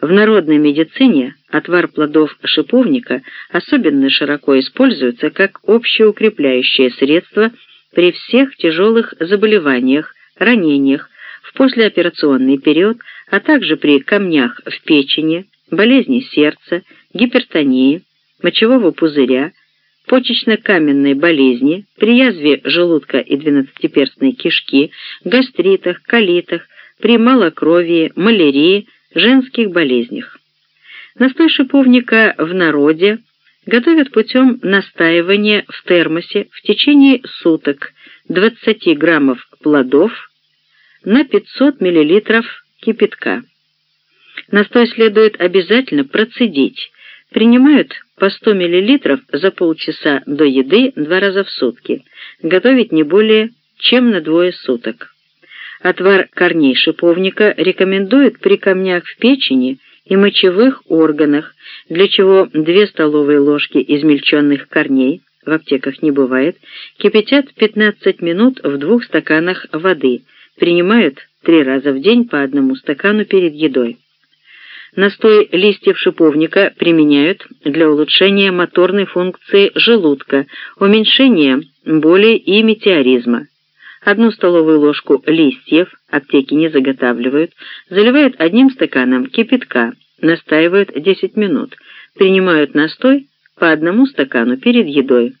В народной медицине отвар плодов шиповника особенно широко используется как общеукрепляющее средство при всех тяжелых заболеваниях, ранениях, в послеоперационный период, а также при камнях в печени, болезни сердца, гипертонии, мочевого пузыря, почечно-каменной болезни, при язве желудка и двенадцатиперстной кишки, гастритах, колитах, при малокровии, малярии, женских болезнях. Настой шиповника в народе готовят путем настаивания в термосе в течение суток 20 граммов плодов на 500 миллилитров кипятка. Настой следует обязательно процедить. Принимают по 100 миллилитров за полчаса до еды два раза в сутки. Готовить не более чем на двое суток. Отвар корней шиповника рекомендуют при камнях в печени и мочевых органах, для чего 2 столовые ложки измельченных корней, в аптеках не бывает, кипятят 15 минут в двух стаканах воды, принимают три раза в день по одному стакану перед едой. Настой листьев шиповника применяют для улучшения моторной функции желудка, уменьшения боли и метеоризма одну столовую ложку листьев, аптеки не заготавливают, заливают одним стаканом кипятка, настаивают 10 минут, принимают настой по одному стакану перед едой.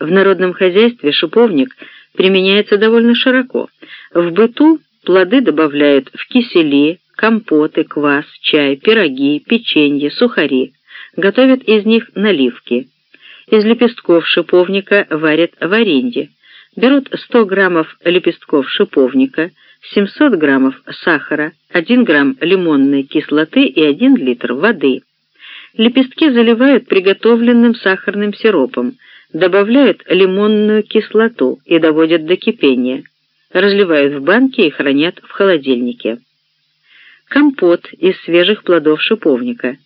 В народном хозяйстве шиповник применяется довольно широко. В быту плоды добавляют в кисели, компоты, квас, чай, пироги, печенье, сухари. Готовят из них наливки. Из лепестков шиповника варят варенье берут 100 граммов лепестков шиповника, 700 граммов сахара, 1 грамм лимонной кислоты и 1 литр воды. Лепестки заливают приготовленным сахарным сиропом, добавляют лимонную кислоту и доводят до кипения. Разливают в банки и хранят в холодильнике. Компот из свежих плодов шиповника.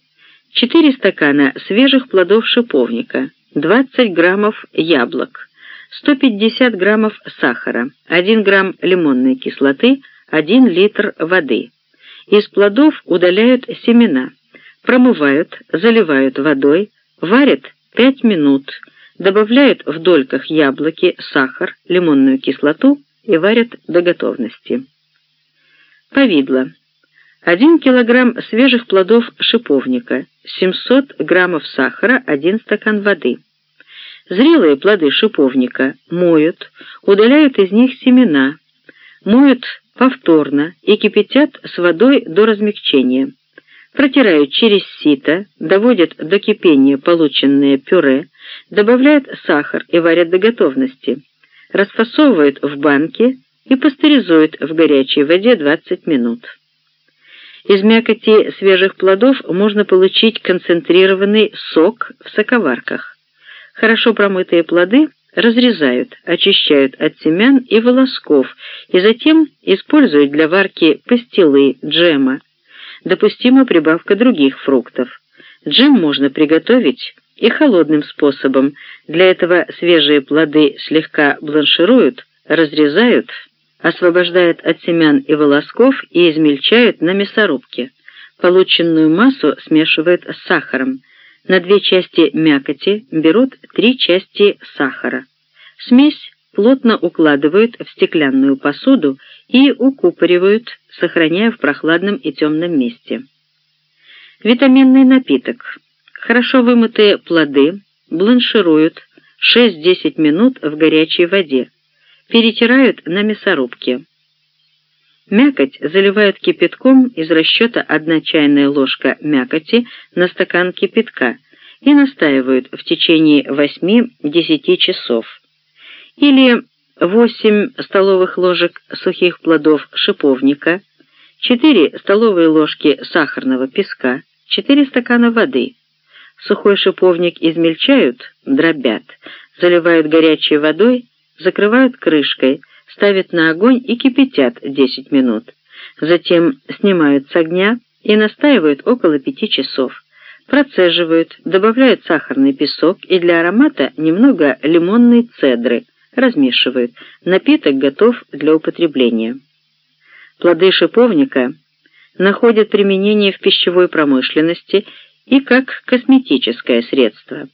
4 стакана свежих плодов шиповника, 20 граммов яблок, 150 граммов сахара, 1 грамм лимонной кислоты, 1 литр воды. Из плодов удаляют семена, промывают, заливают водой, варят 5 минут, добавляют в дольках яблоки, сахар, лимонную кислоту и варят до готовности. Повидло. 1 килограмм свежих плодов шиповника, 700 граммов сахара, 1 стакан воды. Зрелые плоды шиповника моют, удаляют из них семена, моют повторно и кипятят с водой до размягчения. Протирают через сито, доводят до кипения полученное пюре, добавляют сахар и варят до готовности. Расфасовывают в банки и пастеризуют в горячей воде 20 минут. Из мякоти свежих плодов можно получить концентрированный сок в соковарках. Хорошо промытые плоды разрезают, очищают от семян и волосков и затем используют для варки пастилы, джема. Допустима прибавка других фруктов. Джем можно приготовить и холодным способом. Для этого свежие плоды слегка бланшируют, разрезают, освобождают от семян и волосков и измельчают на мясорубке. Полученную массу смешивают с сахаром. На две части мякоти берут три части сахара. Смесь плотно укладывают в стеклянную посуду и укупоривают, сохраняя в прохладном и темном месте. Витаминный напиток. Хорошо вымытые плоды бланшируют 6-10 минут в горячей воде. Перетирают на мясорубке. Мякоть заливают кипятком из расчета 1 чайная ложка мякоти на стакан кипятка и настаивают в течение 8-10 часов. Или 8 столовых ложек сухих плодов шиповника, 4 столовые ложки сахарного песка, 4 стакана воды. Сухой шиповник измельчают, дробят, заливают горячей водой, закрывают крышкой – ставят на огонь и кипятят 10 минут. Затем снимают с огня и настаивают около 5 часов. Процеживают, добавляют сахарный песок и для аромата немного лимонной цедры, размешивают. Напиток готов для употребления. Плоды шиповника находит применение в пищевой промышленности и как косметическое средство.